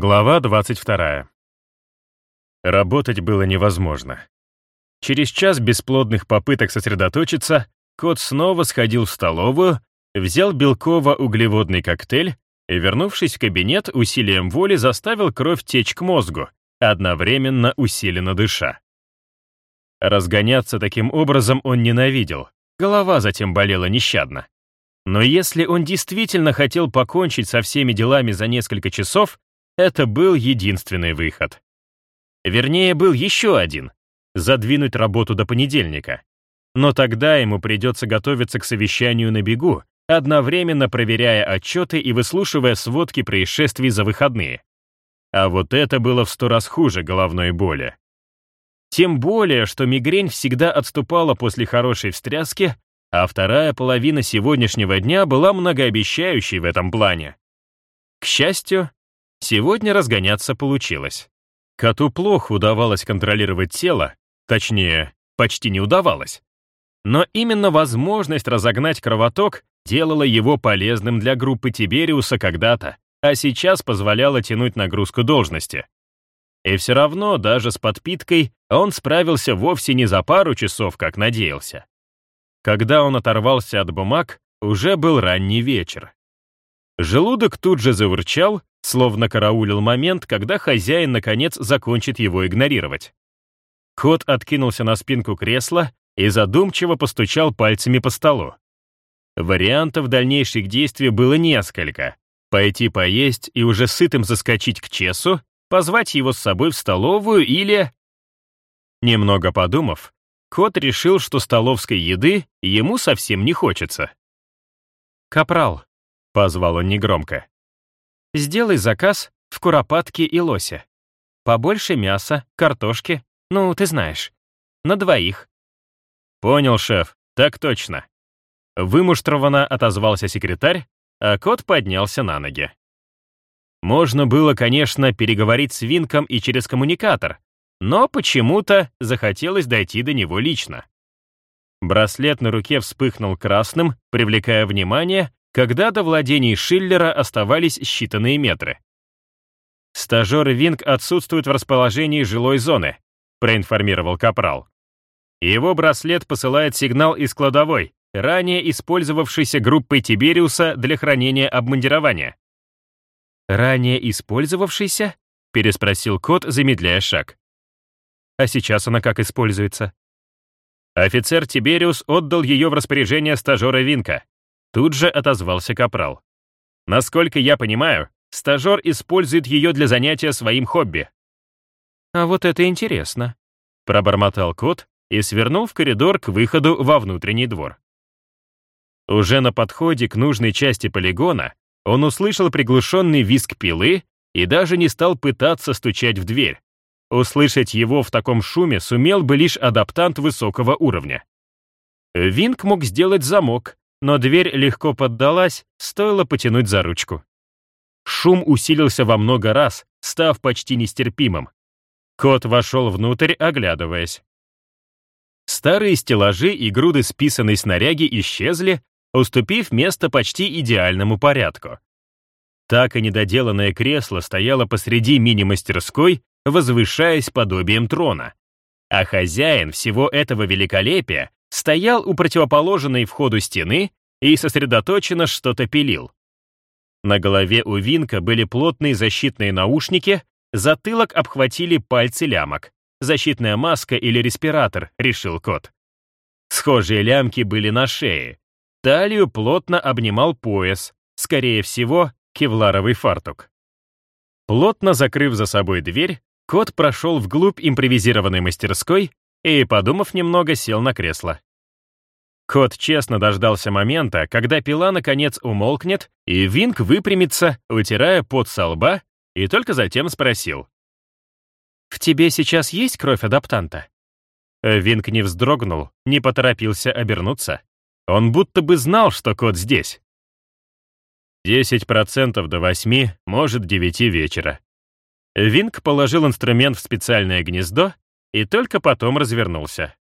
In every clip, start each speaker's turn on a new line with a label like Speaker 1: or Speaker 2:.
Speaker 1: Глава 22. Работать было невозможно. Через час бесплодных попыток сосредоточиться, кот снова сходил в столовую, взял белково-углеводный коктейль и, вернувшись в кабинет, усилием воли заставил кровь течь к мозгу, одновременно усиленно дыша. Разгоняться таким образом он ненавидел, голова затем болела нещадно. Но если он действительно хотел покончить со всеми делами за несколько часов, это был единственный выход. Вернее, был еще один — задвинуть работу до понедельника. Но тогда ему придется готовиться к совещанию на бегу, одновременно проверяя отчеты и выслушивая сводки происшествий за выходные. А вот это было в сто раз хуже головной боли. Тем более, что мигрень всегда отступала после хорошей встряски, а вторая половина сегодняшнего дня была многообещающей в этом плане. К счастью, сегодня разгоняться получилось. Коту плохо удавалось контролировать тело, точнее, почти не удавалось. Но именно возможность разогнать кровоток делала его полезным для группы Тибериуса когда-то, а сейчас позволяла тянуть нагрузку должности. И все равно, даже с подпиткой, он справился вовсе не за пару часов, как надеялся. Когда он оторвался от бумаг, уже был ранний вечер. Желудок тут же заурчал, словно караулил момент, когда хозяин, наконец, закончит его игнорировать. Кот откинулся на спинку кресла и задумчиво постучал пальцами по столу. Вариантов дальнейших действий было несколько. Пойти поесть и уже сытым заскочить к Чесу, позвать его с собой в столовую или... Немного подумав, кот решил, что столовской еды ему совсем не хочется. «Капрал», — позвал он негромко, — «сделай заказ в куропатке и лосе. Побольше мяса, картошки, ну, ты знаешь, на двоих». «Понял, шеф, так точно». Вымуштрованно отозвался секретарь, а кот поднялся на ноги. Можно было, конечно, переговорить с Винком и через коммуникатор, но почему-то захотелось дойти до него лично. Браслет на руке вспыхнул красным, привлекая внимание, когда до владений Шиллера оставались считанные метры. «Стажер Винк отсутствует в расположении жилой зоны», проинформировал Капрал. Его браслет посылает сигнал из кладовой, ранее использовавшейся группой Тибериуса для хранения обмундирования. «Ранее использовавшийся?» — переспросил кот, замедляя шаг. «А сейчас она как используется?» Офицер Тибериус отдал ее в распоряжение стажера Винка. Тут же отозвался Капрал. «Насколько я понимаю, стажер использует ее для занятия своим хобби». «А вот это интересно», — пробормотал кот и свернул в коридор к выходу во внутренний двор. Уже на подходе к нужной части полигона он услышал приглушенный визг пилы и даже не стал пытаться стучать в дверь. Услышать его в таком шуме сумел бы лишь адаптант высокого уровня. Винк мог сделать замок, но дверь легко поддалась, стоило потянуть за ручку. Шум усилился во много раз, став почти нестерпимым. Кот вошел внутрь, оглядываясь. Старые стеллажи и груды списанной снаряги исчезли, уступив место почти идеальному порядку. Так и недоделанное кресло стояло посреди мини-мастерской, возвышаясь подобием трона. А хозяин всего этого великолепия стоял у противоположной входу стены и сосредоточенно что-то пилил. На голове у Винка были плотные защитные наушники, затылок обхватили пальцы лямок. Защитная маска или респиратор, решил кот. Схожие лямки были на шее, Талию плотно обнимал пояс, скорее всего, кевларовый фартук. Плотно закрыв за собой дверь, кот прошел вглубь импровизированной мастерской и, подумав немного, сел на кресло. Кот честно дождался момента, когда пила наконец умолкнет, и Винк выпрямится, утирая пот со лба, и только затем спросил. «В тебе сейчас есть кровь адаптанта?» Винк не вздрогнул, не поторопился обернуться. Он будто бы знал, что кот здесь. 10% до 8, может, 9 вечера. Винк положил инструмент в специальное гнездо и только потом развернулся.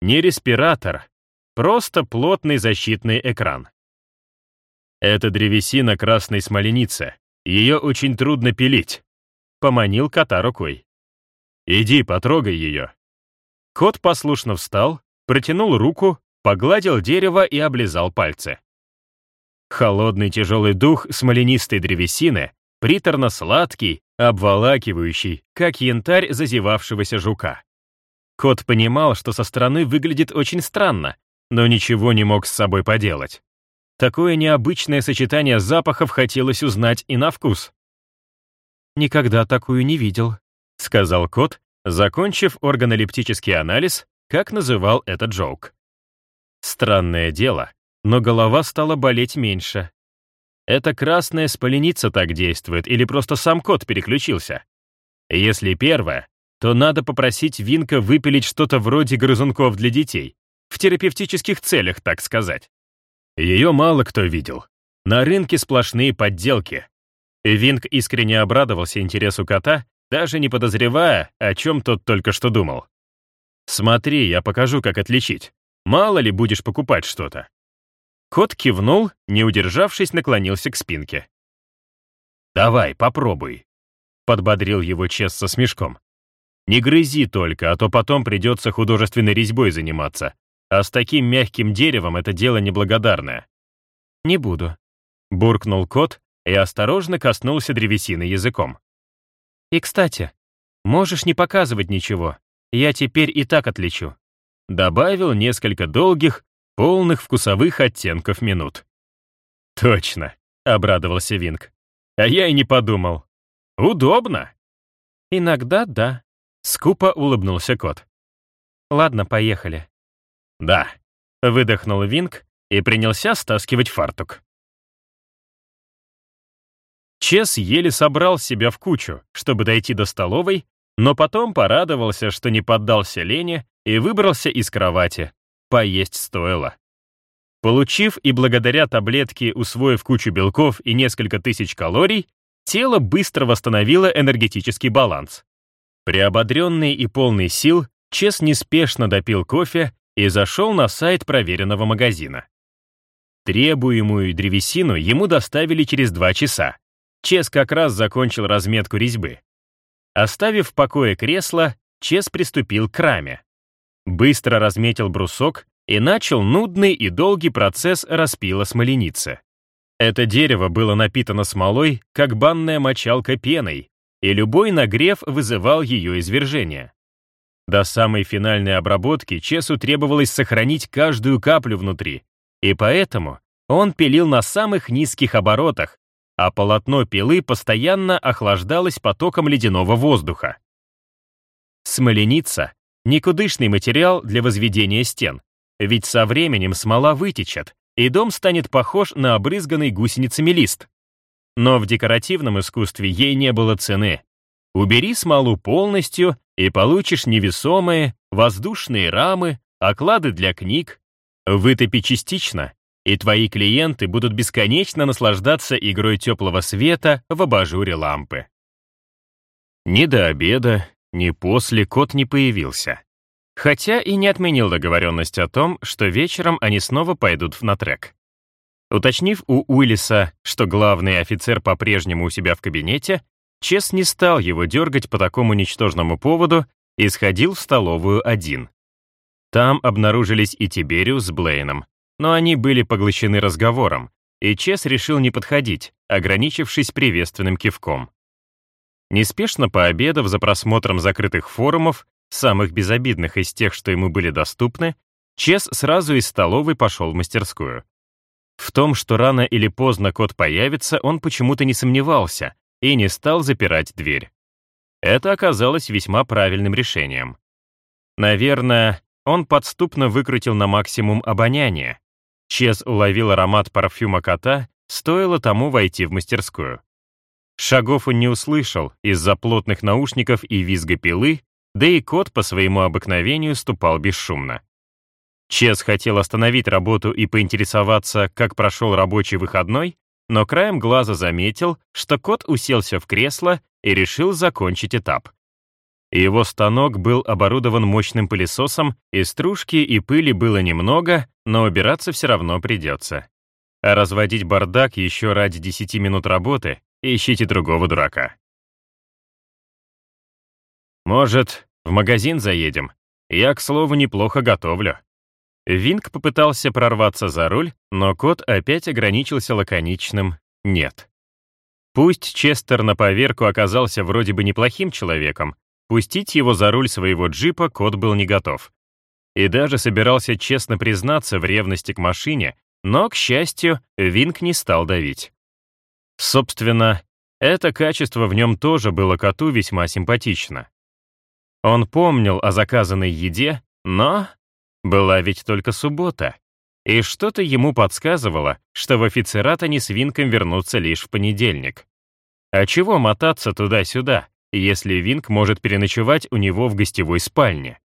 Speaker 1: Не респиратор, просто плотный защитный экран. Это древесина красной смоленицы, Ее очень трудно пилить. Поманил кота рукой. Иди, потрогай ее. Кот послушно встал, протянул руку, погладил дерево и облизал пальцы. Холодный тяжелый дух смоленистой древесины, приторно-сладкий, обволакивающий, как янтарь зазевавшегося жука. Кот понимал, что со стороны выглядит очень странно, но ничего не мог с собой поделать. Такое необычное сочетание запахов хотелось узнать и на вкус. «Никогда такую не видел», — сказал кот, закончив органолептический анализ, как называл этот джоук. Странное дело, но голова стала болеть меньше. Это красная спаленица так действует или просто сам кот переключился? Если первое, то надо попросить Винка выпилить что-то вроде грызунков для детей, в терапевтических целях, так сказать. Ее мало кто видел. На рынке сплошные подделки. Винк искренне обрадовался интересу кота, даже не подозревая, о чем тот только что думал. «Смотри, я покажу, как отличить. Мало ли будешь покупать что-то». Кот кивнул, не удержавшись, наклонился к спинке. «Давай, попробуй», — подбодрил его Чес со смешком. «Не грызи только, а то потом придется художественной резьбой заниматься. А с таким мягким деревом это дело неблагодарное». «Не буду», — буркнул кот и осторожно коснулся древесины языком. «И, кстати, можешь не показывать ничего, я теперь и так отличу». Добавил несколько долгих, полных вкусовых оттенков минут. «Точно», — обрадовался Винг. «А я и не подумал. Удобно». «Иногда да», — скупо улыбнулся кот. «Ладно, поехали». «Да», — выдохнул Винг и принялся стаскивать фартук. Чес еле собрал себя в кучу, чтобы дойти до столовой, но потом порадовался, что не поддался лени и выбрался из кровати, Поесть стоило. Получив и благодаря таблетке, усвоив кучу белков и несколько тысяч калорий, тело быстро восстановило энергетический баланс. Приободренный и полный сил, Чес неспешно допил кофе и зашел на сайт проверенного магазина. Требуемую древесину ему доставили через два часа. Чес как раз закончил разметку резьбы. Оставив в покое кресло, Чес приступил к раме быстро разметил брусок и начал нудный и долгий процесс распила смоленицы. Это дерево было напитано смолой, как банная мочалка пеной, и любой нагрев вызывал ее извержение. До самой финальной обработки Чесу требовалось сохранить каждую каплю внутри, и поэтому он пилил на самых низких оборотах, а полотно пилы постоянно охлаждалось потоком ледяного воздуха. Смоленица Никудышный материал для возведения стен, ведь со временем смола вытечет, и дом станет похож на обрызганный гусеницами лист. Но в декоративном искусстве ей не было цены. Убери смолу полностью, и получишь невесомые, воздушные рамы, оклады для книг. Вытопи частично, и твои клиенты будут бесконечно наслаждаться игрой теплого света в абажуре лампы. Ни до обеда, ни после кот не появился. Хотя и не отменил договоренность о том, что вечером они снова пойдут на трек. Уточнив у Уиллиса, что главный офицер по-прежнему у себя в кабинете, Чес не стал его дергать по такому ничтожному поводу и сходил в столовую один. Там обнаружились и Тибериус с Блейном, но они были поглощены разговором, и Чес решил не подходить, ограничившись приветственным кивком. Неспешно пообедав за просмотром закрытых форумов, самых безобидных из тех, что ему были доступны, Чес сразу из столовой пошел в мастерскую. В том, что рано или поздно кот появится, он почему-то не сомневался и не стал запирать дверь. Это оказалось весьма правильным решением. Наверное, он подступно выкрутил на максимум обоняние. Чес уловил аромат парфюма кота, стоило тому войти в мастерскую. Шагов он не услышал из-за плотных наушников и визга пилы, да и кот по своему обыкновению ступал бесшумно. Чес хотел остановить работу и поинтересоваться, как прошел рабочий выходной, но краем глаза заметил, что кот уселся в кресло и решил закончить этап. Его станок был оборудован мощным пылесосом, и стружки и пыли было немного, но убираться все равно придется. А разводить бардак еще ради 10 минут работы ищите другого дурака. Может, в магазин заедем? Я, к слову, неплохо готовлю. Винк попытался прорваться за руль, но кот опять ограничился лаконичным «нет». Пусть Честер на поверку оказался вроде бы неплохим человеком, пустить его за руль своего джипа кот был не готов. И даже собирался честно признаться в ревности к машине, но, к счастью, Винк не стал давить. Собственно, это качество в нем тоже было коту весьма симпатично. Он помнил о заказанной еде, но была ведь только суббота, и что-то ему подсказывало, что в офицерат они с Винком вернутся лишь в понедельник. А чего мотаться туда-сюда, если Винк может переночевать у него в гостевой спальне?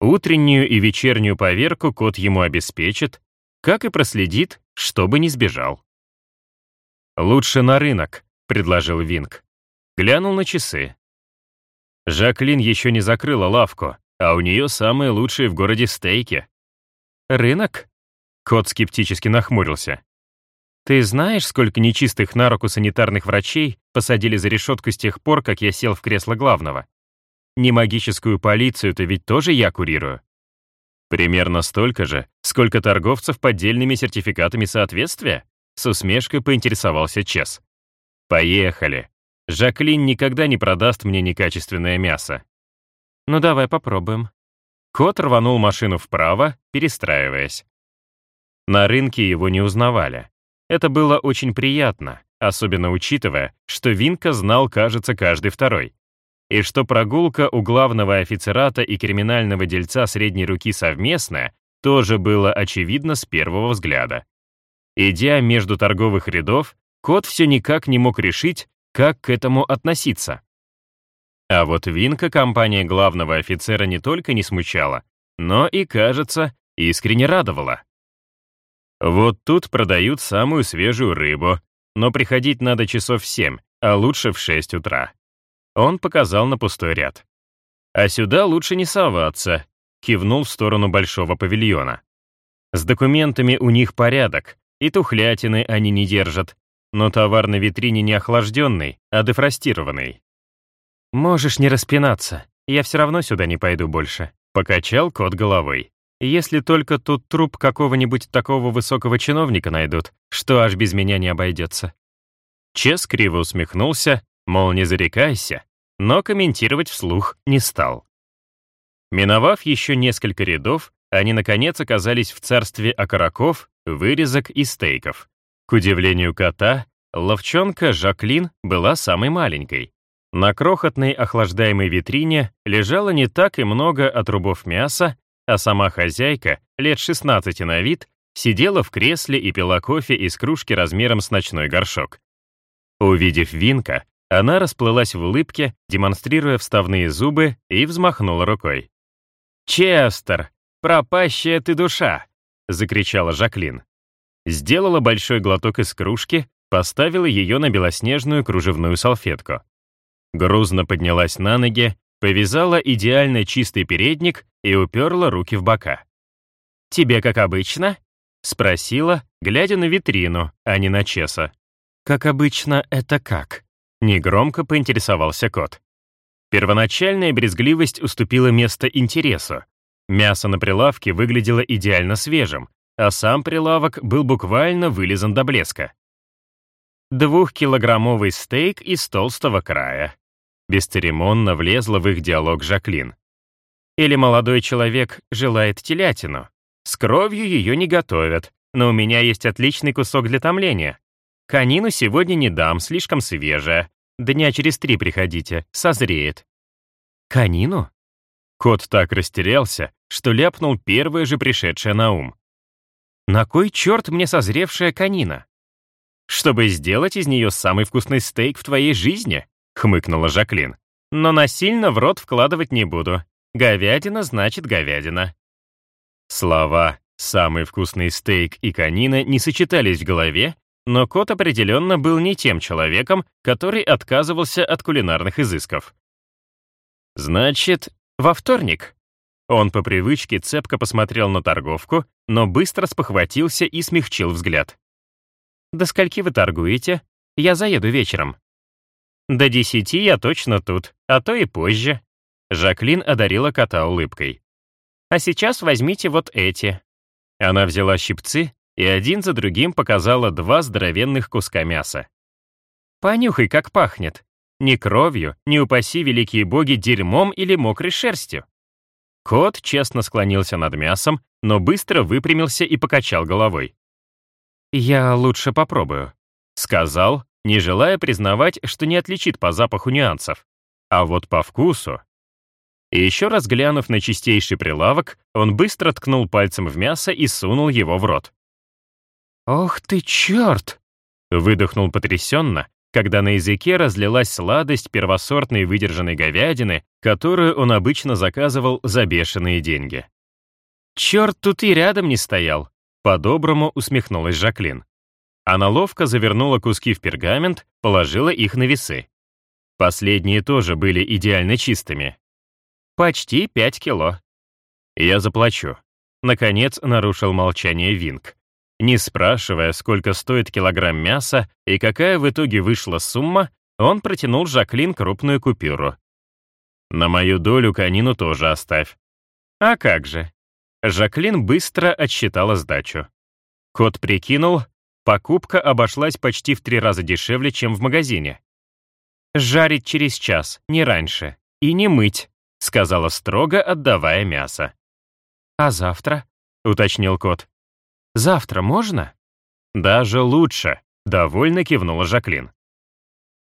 Speaker 1: Утреннюю и вечернюю поверку кот ему обеспечит, как и проследит, чтобы не сбежал. «Лучше на рынок», — предложил Винк. Глянул на часы. Жаклин еще не закрыла лавку, а у нее самые лучшие в городе стейки. «Рынок?» Кот скептически нахмурился. «Ты знаешь, сколько нечистых на руку санитарных врачей посадили за решетку с тех пор, как я сел в кресло главного? Не магическую полицию-то ведь тоже я курирую». «Примерно столько же, сколько торговцев поддельными сертификатами соответствия?» С усмешкой поинтересовался Чес. «Поехали. Жаклин никогда не продаст мне некачественное мясо». «Ну давай попробуем». Кот рванул машину вправо, перестраиваясь. На рынке его не узнавали. Это было очень приятно, особенно учитывая, что Винка знал, кажется, каждый второй. И что прогулка у главного офицерата и криминального дельца средней руки совместная, тоже было очевидно с первого взгляда. Идя между торговых рядов, кот все никак не мог решить, как к этому относиться. А вот Винка компания главного офицера не только не смущала, но и, кажется, искренне радовала. Вот тут продают самую свежую рыбу, но приходить надо часов в семь, а лучше в шесть утра. Он показал на пустой ряд. А сюда лучше не соваться, кивнул в сторону большого павильона. С документами у них порядок, и тухлятины они не держат, но товар на витрине не охлажденный, а дефростированный. «Можешь не распинаться, я все равно сюда не пойду больше», — покачал кот головой. Если только тут труп какого-нибудь такого высокого чиновника найдут, что аж без меня не обойдется. Чес криво усмехнулся, мол, не зарекайся, но комментировать вслух не стал. Миновав еще несколько рядов, они, наконец, оказались в царстве окороков, вырезок и стейков. К удивлению кота, ловчонка Жаклин была самой маленькой. На крохотной охлаждаемой витрине лежало не так и много отрубов мяса, а сама хозяйка, лет 16 на вид, сидела в кресле и пила кофе из кружки размером с ночной горшок. Увидев Винка, она расплылась в улыбке, демонстрируя вставные зубы, и взмахнула рукой. «Честер, пропащая ты душа!» — закричала Жаклин. Сделала большой глоток из кружки, поставила ее на белоснежную кружевную салфетку. Грузно поднялась на ноги, повязала идеально чистый передник и уперла руки в бока. «Тебе как обычно?» — спросила, глядя на витрину, а не на Чеса. «Как обычно, это как?» — негромко поинтересовался кот. Первоначальная брезгливость уступила место интересу. Мясо на прилавке выглядело идеально свежим, а сам прилавок был буквально вылизан до блеска. Двухкилограммовый стейк из толстого края. Бесцеремонно влезла в их диалог Жаклин. Или молодой человек желает телятину. С кровью ее не готовят, но у меня есть отличный кусок для томления. Конину сегодня не дам, слишком свежая. Дня через три приходите, созреет. Конину? Кот так растерялся, что ляпнул первое же пришедшее на ум. На кой черт мне созревшая конина? Чтобы сделать из нее самый вкусный стейк в твоей жизни, хмыкнула Жаклин. Но насильно в рот вкладывать не буду. Говядина значит говядина. Слова «самый вкусный стейк» и «канина» не сочетались в голове, но кот определенно был не тем человеком, который отказывался от кулинарных изысков. «Значит, во вторник?» Он по привычке цепко посмотрел на торговку, но быстро спохватился и смягчил взгляд. «До скольки вы торгуете?» Я заеду вечером». «До десяти я точно тут, а то и позже». Жаклин одарила кота улыбкой. «А сейчас возьмите вот эти». Она взяла щипцы и один за другим показала два здоровенных куска мяса. «Понюхай, как пахнет. Ни кровью, ни упаси великие боги дерьмом или мокрой шерстью». Кот честно склонился над мясом, но быстро выпрямился и покачал головой. «Я лучше попробую», — сказал, не желая признавать, что не отличит по запаху нюансов. А вот по вкусу... И еще раз глянув на чистейший прилавок, он быстро ткнул пальцем в мясо и сунул его в рот. «Ох ты, черт!» — выдохнул потрясенно, когда на языке разлилась сладость первосортной выдержанной говядины, которую он обычно заказывал за бешеные деньги. «Черт тут и рядом не стоял», — по-доброму усмехнулась Жаклин. Она ловко завернула куски в пергамент, положила их на весы. Последние тоже были идеально чистыми. Почти пять кило. Я заплачу. Наконец нарушил молчание Винг. Не спрашивая, сколько стоит килограмм мяса и какая в итоге вышла сумма, он протянул Жаклин крупную купюру. «На мою долю конину тоже оставь». «А как же?» Жаклин быстро отсчитала сдачу. Кот прикинул, покупка обошлась почти в три раза дешевле, чем в магазине. «Жарить через час, не раньше, и не мыть», — сказала строго, отдавая мясо. «А завтра?» — уточнил кот. «Завтра можно?» «Даже лучше», — довольно кивнула Жаклин.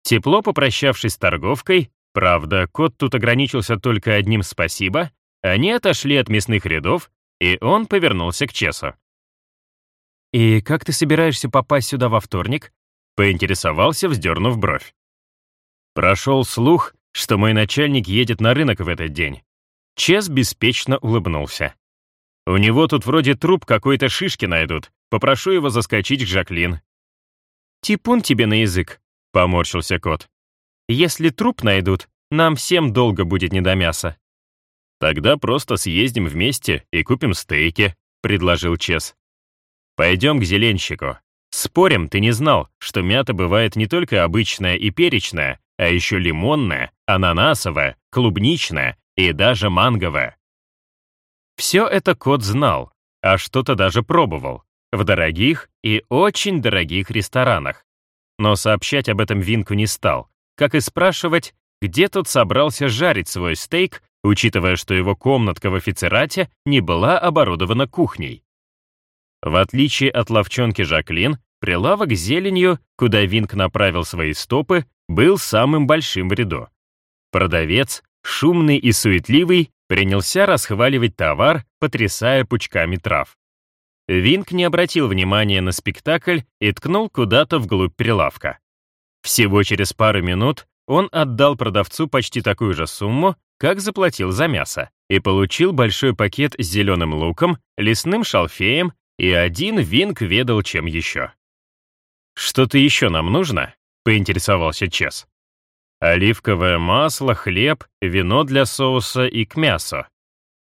Speaker 1: Тепло попрощавшись с торговкой, правда, кот тут ограничился только одним «спасибо», они отошли от мясных рядов, и он повернулся к Чесу. «И как ты собираешься попасть сюда во вторник?» — поинтересовался, вздернув бровь. Прошел слух, что мой начальник едет на рынок в этот день. Чес беспечно улыбнулся. У него тут вроде труп какой-то шишки найдут. Попрошу его заскочить к Жаклин». «Типун тебе на язык», — поморщился кот. «Если труп найдут, нам всем долго будет не до мяса». «Тогда просто съездим вместе и купим стейки», — предложил Чес. «Пойдем к зеленщику. Спорим, ты не знал, что мята бывает не только обычная и перечная, а еще лимонная, ананасовая, клубничная и даже манговая. Все это кот знал, а что-то даже пробовал, в дорогих и очень дорогих ресторанах. Но сообщать об этом Винку не стал, как и спрашивать, где тот собрался жарить свой стейк, учитывая, что его комнатка в офицерате не была оборудована кухней. В отличие от ловчонки Жаклин, прилавок с зеленью, куда Винк направил свои стопы, был самым большим в ряду. Продавец, шумный и суетливый, принялся расхваливать товар, потрясая пучками трав. Винк не обратил внимания на спектакль и ткнул куда-то вглубь прилавка. Всего через пару минут он отдал продавцу почти такую же сумму, как заплатил за мясо, и получил большой пакет с зеленым луком, лесным шалфеем, и один Винк ведал чем еще. «Что-то еще нам нужно?» — поинтересовался Чес. Оливковое масло, хлеб, вино для соуса и к мясу.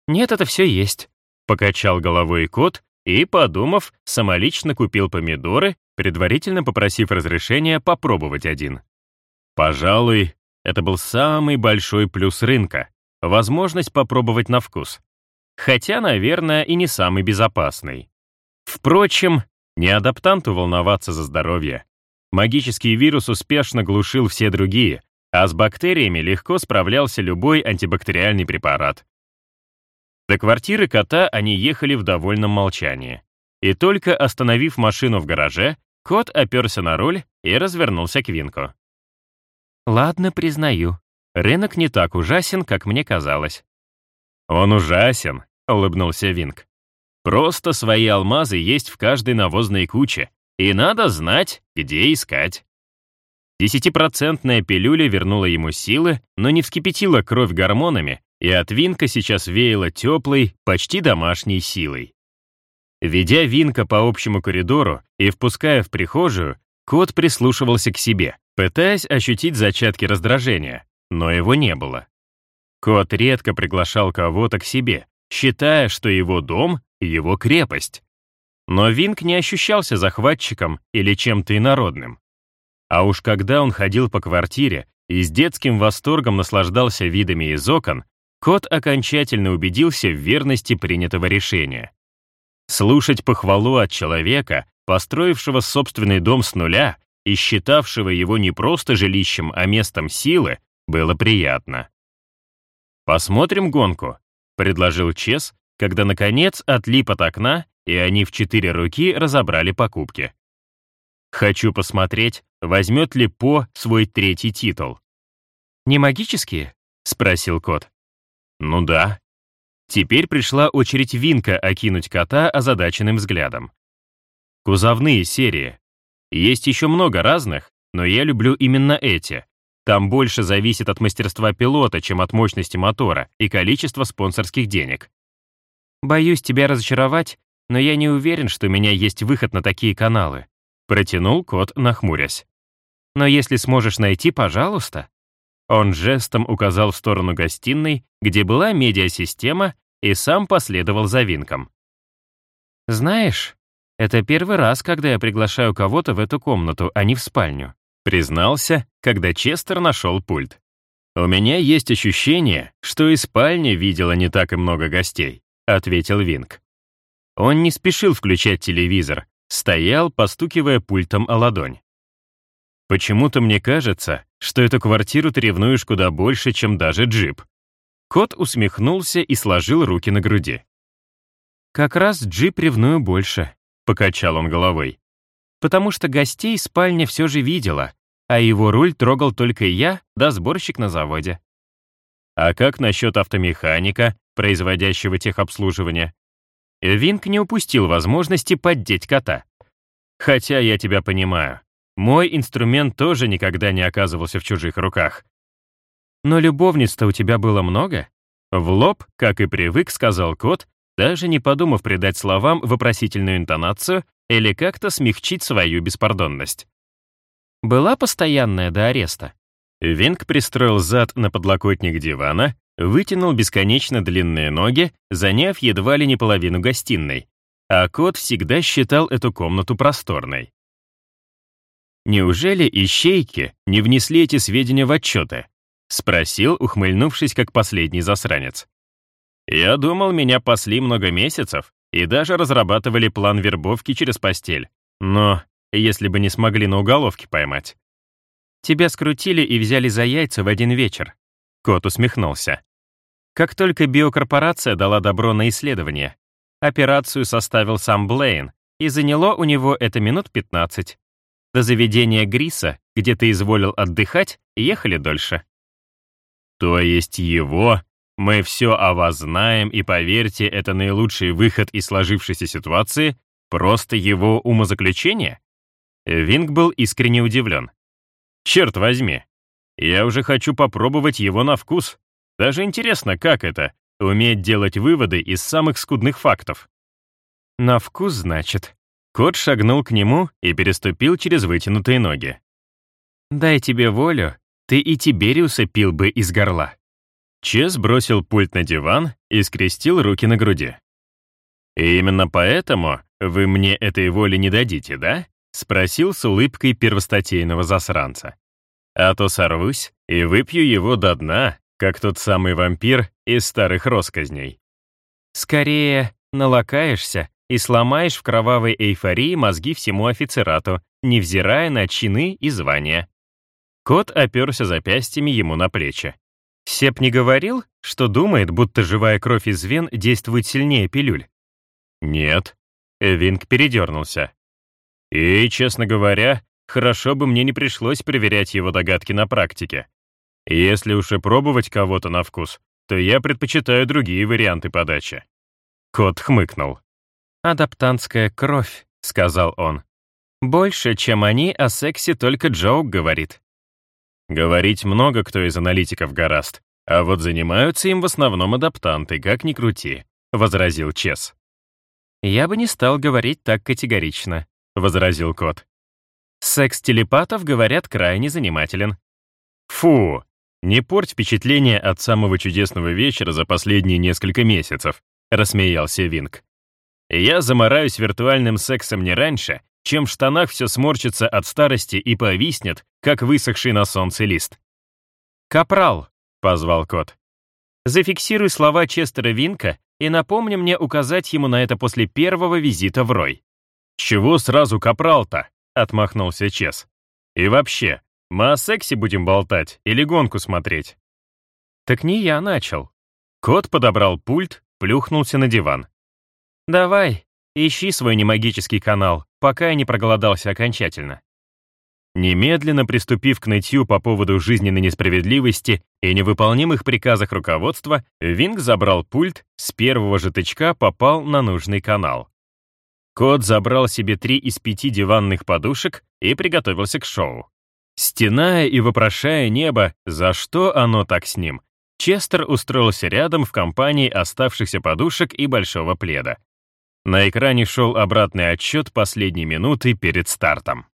Speaker 1: «Нет, это все есть», — покачал головой кот и, подумав, самолично купил помидоры, предварительно попросив разрешения попробовать один. Пожалуй, это был самый большой плюс рынка — возможность попробовать на вкус. Хотя, наверное, и не самый безопасный. Впрочем, не адаптанту волноваться за здоровье. Магический вирус успешно глушил все другие, а с бактериями легко справлялся любой антибактериальный препарат. До квартиры кота они ехали в довольном молчании. И только остановив машину в гараже, кот оперся на руль и развернулся к Винку. «Ладно, признаю, рынок не так ужасен, как мне казалось». «Он ужасен», — улыбнулся Винк. «Просто свои алмазы есть в каждой навозной куче, и надо знать, где искать». Десятипроцентная пилюля вернула ему силы, но не вскипятила кровь гормонами, и от Винка сейчас веяло теплой, почти домашней силой. Ведя Винка по общему коридору и впуская в прихожую, кот прислушивался к себе, пытаясь ощутить зачатки раздражения, но его не было. Кот редко приглашал кого-то к себе, считая, что его дом — его крепость. Но Винк не ощущался захватчиком или чем-то инородным. А уж когда он ходил по квартире и с детским восторгом наслаждался видами из окон, кот окончательно убедился в верности принятого решения. Слушать похвалу от человека, построившего собственный дом с нуля и считавшего его не просто жилищем, а местом силы, было приятно. «Посмотрим гонку», — предложил Чес, когда, наконец, отлип от окна, и они в четыре руки разобрали покупки. «Хочу посмотреть, возьмет ли По свой третий титул». «Не магические?» — спросил кот. «Ну да». Теперь пришла очередь Винка окинуть кота озадаченным взглядом. Кузовные серии. Есть еще много разных, но я люблю именно эти. Там больше зависит от мастерства пилота, чем от мощности мотора и количества спонсорских денег. Боюсь тебя разочаровать, но я не уверен, что у меня есть выход на такие каналы. Протянул кот, нахмурясь. Но если сможешь найти, пожалуйста. Он жестом указал в сторону гостиной, где была медиасистема, и сам последовал за Винком. «Знаешь, это первый раз, когда я приглашаю кого-то в эту комнату, а не в спальню», признался, когда Честер нашел пульт. «У меня есть ощущение, что и спальня видела не так и много гостей», ответил Винк. Он не спешил включать телевизор, стоял, постукивая пультом о ладонь. «Почему-то мне кажется, что эту квартиру ты ревнуешь куда больше, чем даже джип». Кот усмехнулся и сложил руки на груди. «Как раз джип ревную больше», — покачал он головой. «Потому что гостей спальня все же видела, а его руль трогал только я, да сборщик на заводе». «А как насчет автомеханика, производящего техобслуживание?» Винк не упустил возможности поддеть кота. «Хотя я тебя понимаю. Мой инструмент тоже никогда не оказывался в чужих руках. Но любовниц-то у тебя было много?» В лоб, как и привык, сказал кот, даже не подумав придать словам вопросительную интонацию или как-то смягчить свою беспардонность. Была постоянная до ареста. Винг пристроил зад на подлокотник дивана, вытянул бесконечно длинные ноги, заняв едва ли не половину гостиной, а кот всегда считал эту комнату просторной. «Неужели ищейки не внесли эти сведения в отчеты?» — спросил, ухмыльнувшись, как последний засранец. Я думал, меня пасли много месяцев и даже разрабатывали план вербовки через постель. Но если бы не смогли на уголовке поймать. Тебя скрутили и взяли за яйца в один вечер. Кот усмехнулся. Как только биокорпорация дала добро на исследование, операцию составил сам Блейн, и заняло у него это минут 15. До заведения Гриса, где ты изволил отдыхать, ехали дольше. То есть его мы все о вас знаем, и поверьте, это наилучший выход из сложившейся ситуации, просто его умозаключение? Винг был искренне удивлен. Черт возьми, я уже хочу попробовать его на вкус. Даже интересно, как это — уметь делать выводы из самых скудных фактов. На вкус, значит. Кот шагнул к нему и переступил через вытянутые ноги. «Дай тебе волю, ты и Тибериуса пил бы из горла». Чес бросил пульт на диван и скрестил руки на груди. «И именно поэтому вы мне этой воли не дадите, да?» — спросил с улыбкой первостатейного засранца. «А то сорвусь и выпью его до дна, как тот самый вампир из старых росказней». «Скорее налакаешься и сломаешь в кровавой эйфории мозги всему офицерату, невзирая на чины и звания». Кот оперся запястьями ему на плечи. Сеп не говорил, что думает, будто живая кровь из вен действует сильнее пилюль? Нет. Винг передернулся. И, честно говоря, хорошо бы мне не пришлось проверять его догадки на практике. Если уж и пробовать кого-то на вкус, то я предпочитаю другие варианты подачи. Кот хмыкнул. «Адаптантская кровь», — сказал он. «Больше, чем они, о сексе только Джоук говорит. Говорить много кто из аналитиков гораст, а вот занимаются им в основном адаптанты, как ни крути, — возразил Чес. «Я бы не стал говорить так категорично», — возразил кот. «Секс телепатов, говорят, крайне занимателен». «Фу! Не порть впечатление от самого чудесного вечера за последние несколько месяцев», — рассмеялся Винг. «Я замораюсь виртуальным сексом не раньше, чем в штанах все сморщится от старости и повиснет, как высохший на солнце лист.
Speaker 2: «Капрал», —
Speaker 1: позвал кот.
Speaker 2: «Зафиксируй слова Честера Винка и напомни мне указать ему на это после первого визита в Рой».
Speaker 1: «Чего сразу капрал-то?» — отмахнулся Чес. «И вообще, мы о сексе будем болтать или гонку смотреть?»
Speaker 2: «Так не я начал».
Speaker 1: Кот подобрал пульт, плюхнулся на диван.
Speaker 2: «Давай, ищи свой немагический канал, пока я не проголодался окончательно».
Speaker 1: Немедленно приступив к нытью по поводу жизненной несправедливости и невыполнимых приказах руководства, Винг забрал пульт, с первого же тычка попал на нужный канал. Кот забрал себе три из пяти диванных подушек и приготовился к шоу. Стеная и вопрошая небо, за что оно так с ним, Честер устроился рядом в компании оставшихся подушек и большого пледа. На экране шел обратный отсчет последней минуты перед стартом.